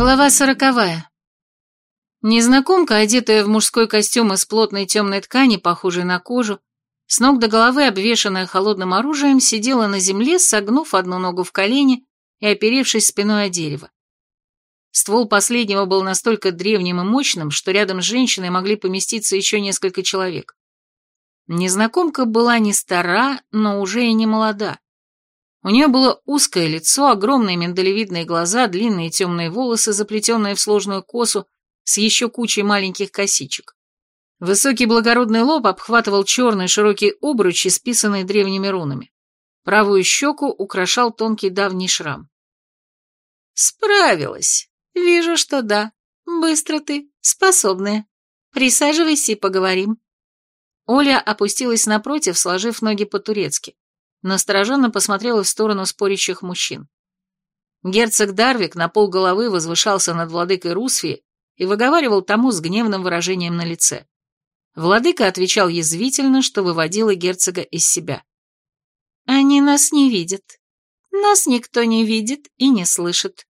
Глава сороковая. Незнакомка, одетая в мужской костюм из плотной темной ткани, похожей на кожу, с ног до головы обвешанная холодным оружием, сидела на земле, согнув одну ногу в колени и оперевшись спиной о дерево. Ствол последнего был настолько древним и мощным, что рядом с женщиной могли поместиться еще несколько человек. Незнакомка была не стара, но уже и не молода. У нее было узкое лицо, огромные миндалевидные глаза, длинные темные волосы, заплетенные в сложную косу, с еще кучей маленьких косичек. Высокий благородный лоб обхватывал черный широкий обруч, исписанный древними рунами. Правую щеку украшал тонкий давний шрам. «Справилась. Вижу, что да. Быстро ты, способная. Присаживайся и поговорим». Оля опустилась напротив, сложив ноги по-турецки настороженно посмотрела в сторону спорящих мужчин. Герцог Дарвик на полголовы возвышался над владыкой Русфи и выговаривал тому с гневным выражением на лице. Владыка отвечал язвительно, что выводило герцога из себя. «Они нас не видят. Нас никто не видит и не слышит».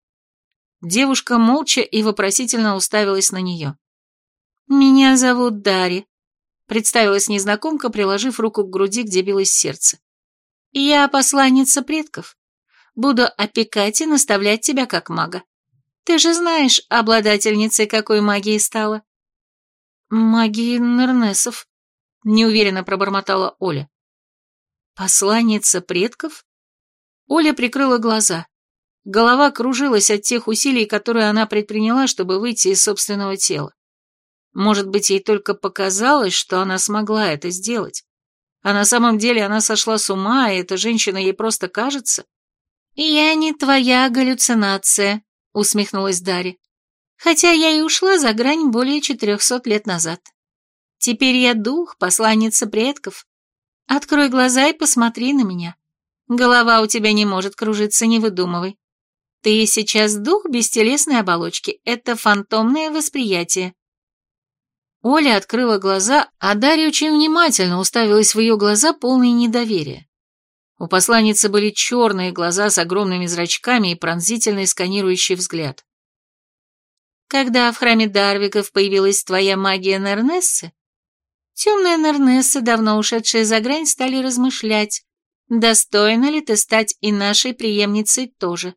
Девушка молча и вопросительно уставилась на нее. «Меня зовут Дари», — представилась незнакомка, приложив руку к груди, где билось сердце. Я посланница предков. Буду опекать и наставлять тебя как мага. Ты же знаешь, обладательницей какой магии стала. Магии Нернесов, неуверенно пробормотала Оля. Посланница предков? Оля прикрыла глаза. Голова кружилась от тех усилий, которые она предприняла, чтобы выйти из собственного тела. Может быть, ей только показалось, что она смогла это сделать. А на самом деле она сошла с ума, и эта женщина ей просто кажется? «Я не твоя галлюцинация», — усмехнулась Дарья. «Хотя я и ушла за грань более четырехсот лет назад. Теперь я дух, посланница предков. Открой глаза и посмотри на меня. Голова у тебя не может кружиться, не выдумывай. Ты сейчас дух бестелесной оболочки, это фантомное восприятие. Оля открыла глаза, а Дарья очень внимательно уставилась в ее глаза, полные недоверия. У посланницы были черные глаза с огромными зрачками и пронзительный сканирующий взгляд. «Когда в храме Дарвиков появилась твоя магия Нернессы, темные Нернессы, давно ушедшие за грань, стали размышлять, достойна ли ты стать и нашей преемницей тоже.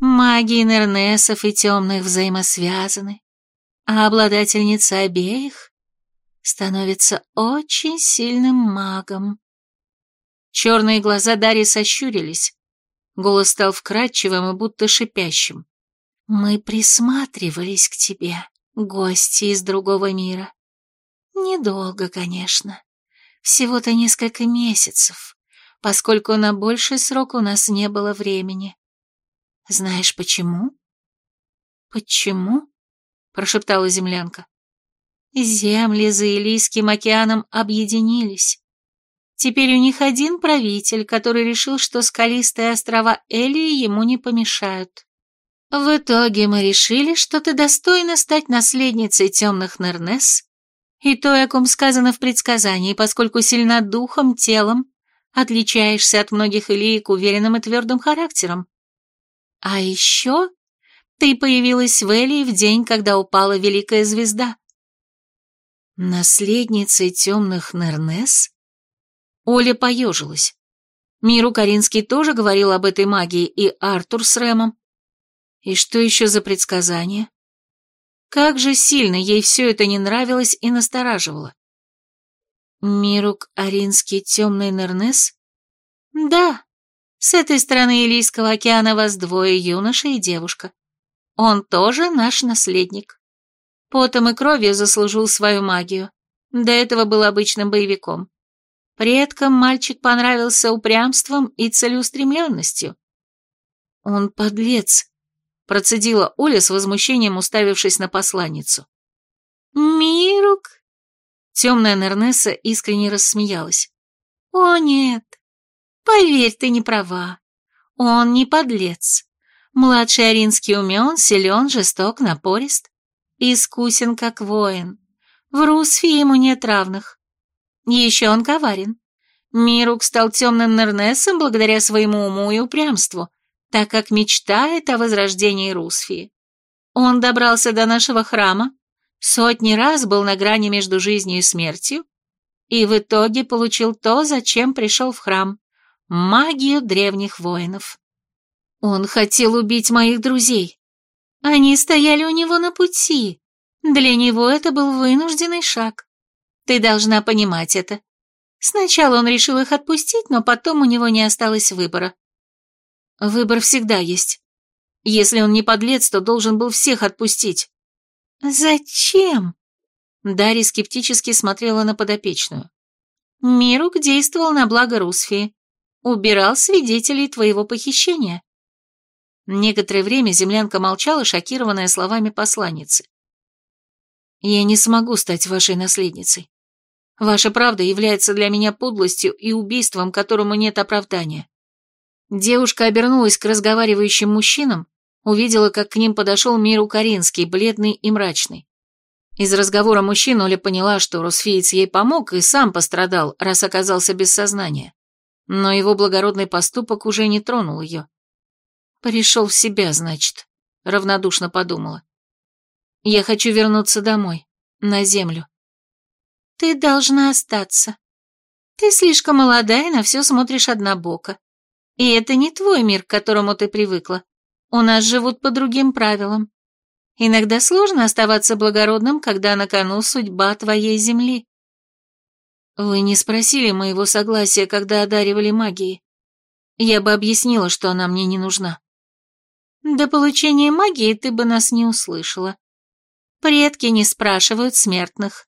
Магии Нернессов и темных взаимосвязаны а обладательница обеих становится очень сильным магом. Черные глаза Дарьи сощурились. Голос стал вкрадчивым и будто шипящим. «Мы присматривались к тебе, гости из другого мира. Недолго, конечно. Всего-то несколько месяцев, поскольку на больший срок у нас не было времени. Знаешь почему?» «Почему?» Прошептала землянка. Земли за Илийским океаном объединились. Теперь у них один правитель, который решил, что скалистые острова Элии ему не помешают. В итоге мы решили, что ты достойна стать наследницей темных Нернес, и то, о ком сказано в предсказании, поскольку сильна духом, телом, отличаешься от многих Илиек уверенным и твердым характером. А еще ты появилась в Элии в день, когда упала великая звезда. Наследницей темных Нернес? Оля поежилась. Миру Каринский тоже говорил об этой магии, и Артур с Рэмом. И что еще за предсказание? Как же сильно ей все это не нравилось и настораживало. Мирук Аринский темный Нернес? Да, с этой стороны Илийского океана вас двое, юноша и девушка. Он тоже наш наследник. Потом и кровью заслужил свою магию. До этого был обычным боевиком. Предкам мальчик понравился упрямством и целеустремленностью. «Он подлец», — процедила Оля с возмущением, уставившись на посланницу. «Мирук?» Темная Нернесса искренне рассмеялась. «О, нет, поверь, ты не права. Он не подлец. Младший Аринский умен, силен, жесток, напорист. Искусен, как воин. В Русфе ему нет равных. Еще он коварен. Мирук стал темным Нернесом благодаря своему уму и упрямству, так как мечтает о возрождении Русфии. Он добрался до нашего храма, сотни раз был на грани между жизнью и смертью, и в итоге получил то, зачем пришел в храм — магию древних воинов. Он хотел убить моих друзей. Они стояли у него на пути. Для него это был вынужденный шаг. Ты должна понимать это. Сначала он решил их отпустить, но потом у него не осталось выбора. Выбор всегда есть. Если он не подлец, то должен был всех отпустить. Зачем? Дарья скептически смотрела на подопечную. Мирук действовал на благо Русфии. Убирал свидетелей твоего похищения. Некоторое время землянка молчала, шокированная словами посланницы. «Я не смогу стать вашей наследницей. Ваша правда является для меня подлостью и убийством, которому нет оправдания». Девушка обернулась к разговаривающим мужчинам, увидела, как к ним подошел Миру Каринский, бледный и мрачный. Из разговора мужчин Оля поняла, что Русфиец ей помог и сам пострадал, раз оказался без сознания. Но его благородный поступок уже не тронул ее. Пришел в себя, значит, равнодушно подумала. Я хочу вернуться домой, на землю. Ты должна остаться. Ты слишком молодая и на все смотришь однобоко. И это не твой мир, к которому ты привыкла. У нас живут по другим правилам. Иногда сложно оставаться благородным, когда на кону судьба твоей земли. Вы не спросили моего согласия, когда одаривали магией. Я бы объяснила, что она мне не нужна. До получения магии ты бы нас не услышала. Предки не спрашивают смертных.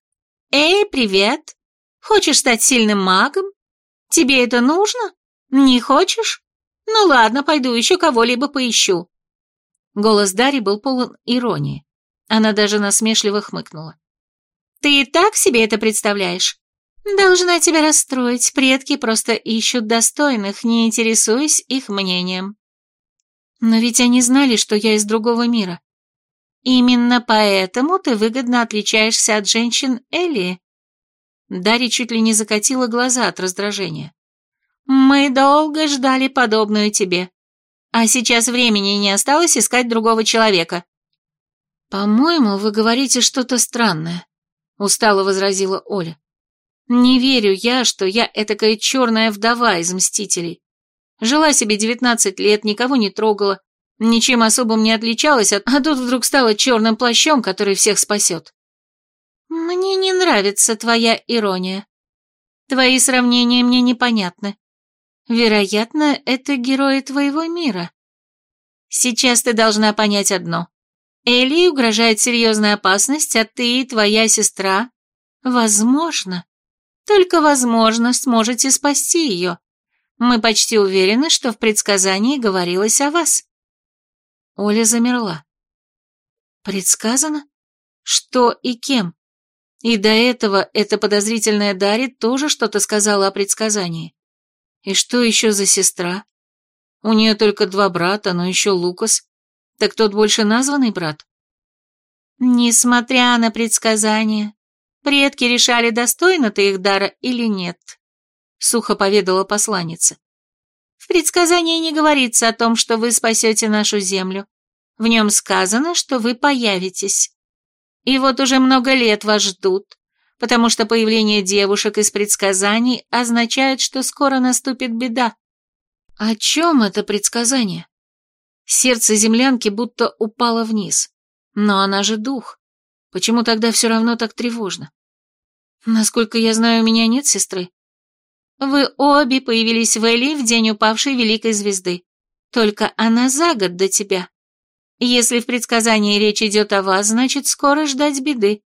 «Эй, привет! Хочешь стать сильным магом? Тебе это нужно? Не хочешь? Ну ладно, пойду еще кого-либо поищу». Голос Дари был полон иронии. Она даже насмешливо хмыкнула. «Ты и так себе это представляешь? Должна тебя расстроить, предки просто ищут достойных, не интересуясь их мнением». Но ведь они знали, что я из другого мира. Именно поэтому ты выгодно отличаешься от женщин Элии. Дарья чуть ли не закатила глаза от раздражения. Мы долго ждали подобную тебе. А сейчас времени не осталось искать другого человека. По-моему, вы говорите что-то странное, устало возразила Оля. Не верю я, что я этакая черная вдова из Мстителей. Жила себе девятнадцать лет, никого не трогала, ничем особым не отличалась, а тут вдруг стала черным плащом, который всех спасет. Мне не нравится твоя ирония. Твои сравнения мне непонятны. Вероятно, это герои твоего мира. Сейчас ты должна понять одно. Элли угрожает серьезная опасность, а ты и твоя сестра, возможно, только возможно, сможете спасти ее. Мы почти уверены, что в предсказании говорилось о вас». Оля замерла. «Предсказано? Что и кем? И до этого эта подозрительная Дарья тоже что-то сказала о предсказании. И что еще за сестра? У нее только два брата, но еще Лукас. Так тот больше названный брат?» «Несмотря на предсказания, предки решали, достойно ты их дара или нет», — сухо поведала посланница. «В предсказании не говорится о том, что вы спасете нашу землю. В нем сказано, что вы появитесь. И вот уже много лет вас ждут, потому что появление девушек из предсказаний означает, что скоро наступит беда». «О чем это предсказание?» Сердце землянки будто упало вниз. Но она же дух. Почему тогда все равно так тревожно? Насколько я знаю, у меня нет сестры. Вы обе появились в Эли в день упавшей великой звезды. Только она за год до тебя. Если в предсказании речь идет о вас, значит, скоро ждать беды.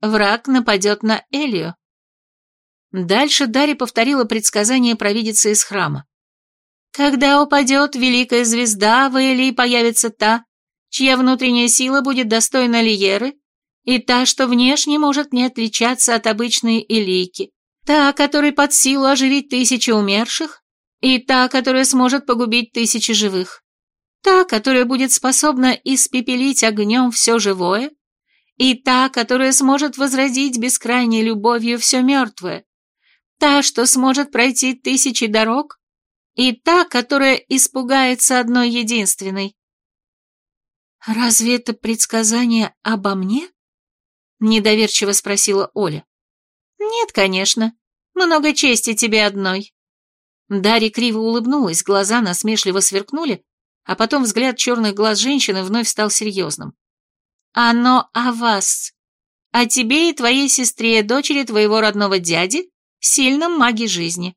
Враг нападет на Элию. Дальше Дарья повторила предсказание провидицы из храма. Когда упадет великая звезда, в Элии появится та, чья внутренняя сила будет достойна Лиеры, и та, что внешне может не отличаться от обычной Элийки. Та, которой под силу оживить тысячи умерших, и та, которая сможет погубить тысячи живых. Та, которая будет способна испепелить огнем все живое, и та, которая сможет возродить бескрайней любовью все мертвое. Та, что сможет пройти тысячи дорог, и та, которая испугается одной единственной. «Разве это предсказание обо мне?» Недоверчиво спросила Оля. «Нет, конечно. Много чести тебе одной». Дарья криво улыбнулась, глаза насмешливо сверкнули, а потом взгляд черных глаз женщины вновь стал серьезным. «Оно о вас. О тебе и твоей сестре, дочери твоего родного дяди, сильном маге жизни.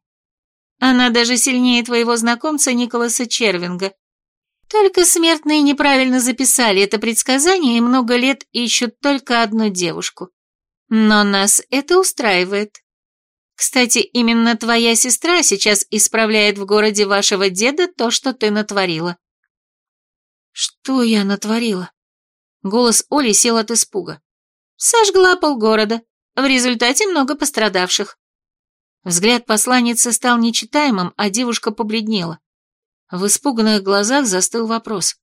Она даже сильнее твоего знакомца Николаса Червинга. Только смертные неправильно записали это предсказание и много лет ищут только одну девушку. Но нас это устраивает. Кстати, именно твоя сестра сейчас исправляет в городе вашего деда то, что ты натворила. Что я натворила? Голос Оли сел от испуга. Сожгла полгорода. В результате много пострадавших. Взгляд посланницы стал нечитаемым, а девушка побледнела. В испуганных глазах застыл вопрос.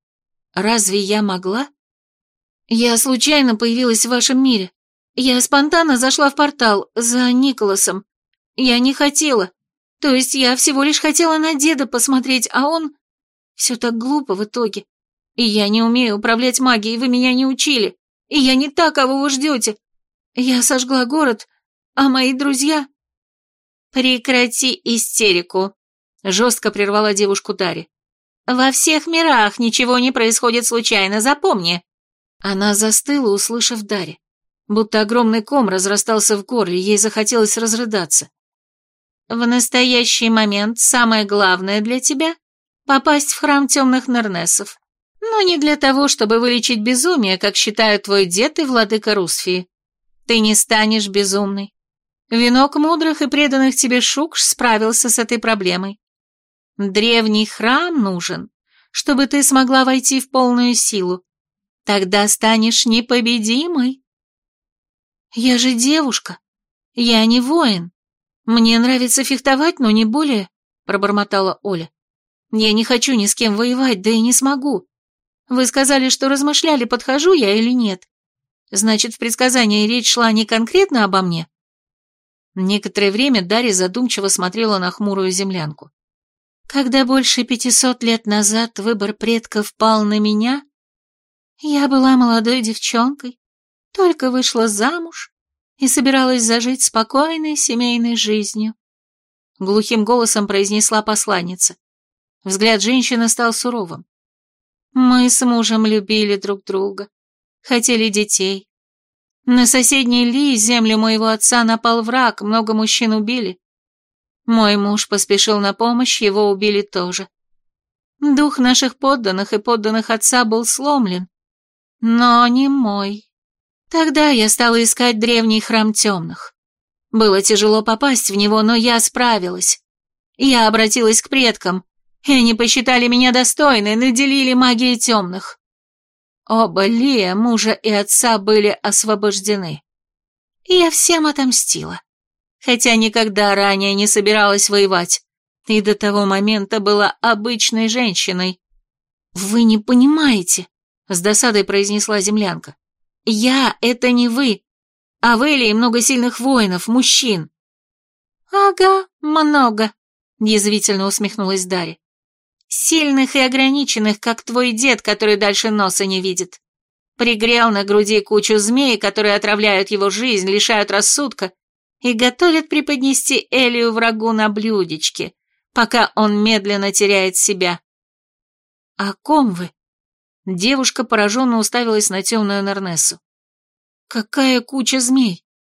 «Разве я могла?» «Я случайно появилась в вашем мире. Я спонтанно зашла в портал за Николасом. Я не хотела. То есть я всего лишь хотела на деда посмотреть, а он... Все так глупо в итоге. И я не умею управлять магией, вы меня не учили. И я не та, кого вы ждете. Я сожгла город, а мои друзья... Прекрати истерику, жестко прервала девушку Дарья. Во всех мирах ничего не происходит случайно, запомни. Она застыла, услышав Дарья. Будто огромный ком разрастался в горле, ей захотелось разрыдаться. В настоящий момент самое главное для тебя — попасть в храм темных Нернесов. Но не для того, чтобы вылечить безумие, как считают твой дед и владыка Русфии. Ты не станешь безумной. Венок мудрых и преданных тебе шукш справился с этой проблемой. Древний храм нужен, чтобы ты смогла войти в полную силу. Тогда станешь непобедимой. Я же девушка. Я не воин. Мне нравится фехтовать, но не более, пробормотала Оля. Я не хочу ни с кем воевать, да и не смогу. Вы сказали, что размышляли, подхожу я или нет. Значит, в предсказании речь шла не конкретно обо мне, Некоторое время Дарья задумчиво смотрела на хмурую землянку. Когда больше пятисот лет назад выбор предков пал на меня, я была молодой девчонкой, только вышла замуж и собиралась зажить спокойной семейной жизнью. Глухим голосом произнесла посланница. Взгляд женщины стал суровым. Мы с мужем любили друг друга, хотели детей, на соседней Ли, землю моего отца, напал враг, много мужчин убили. Мой муж поспешил на помощь, его убили тоже. Дух наших подданных и подданных отца был сломлен, но не мой. Тогда я стала искать древний храм темных. Было тяжело попасть в него, но я справилась. Я обратилась к предкам, и они посчитали меня достойной, наделили магией темных. Оба Лия, мужа и отца, были освобождены. я всем отомстила. Хотя никогда ранее не собиралась воевать. И до того момента была обычной женщиной. «Вы не понимаете», — с досадой произнесла землянка. «Я — это не вы, а в Элии много сильных воинов, мужчин». «Ага, много», — язвительно усмехнулась Дарья. Сильных и ограниченных, как твой дед, который дальше носа не видит. Пригрел на груди кучу змей, которые отравляют его жизнь, лишают рассудка и готовят преподнести Элию врагу на блюдечке, пока он медленно теряет себя. «О ком вы?» Девушка пораженно уставилась на темную Нернессу. «Какая куча змей?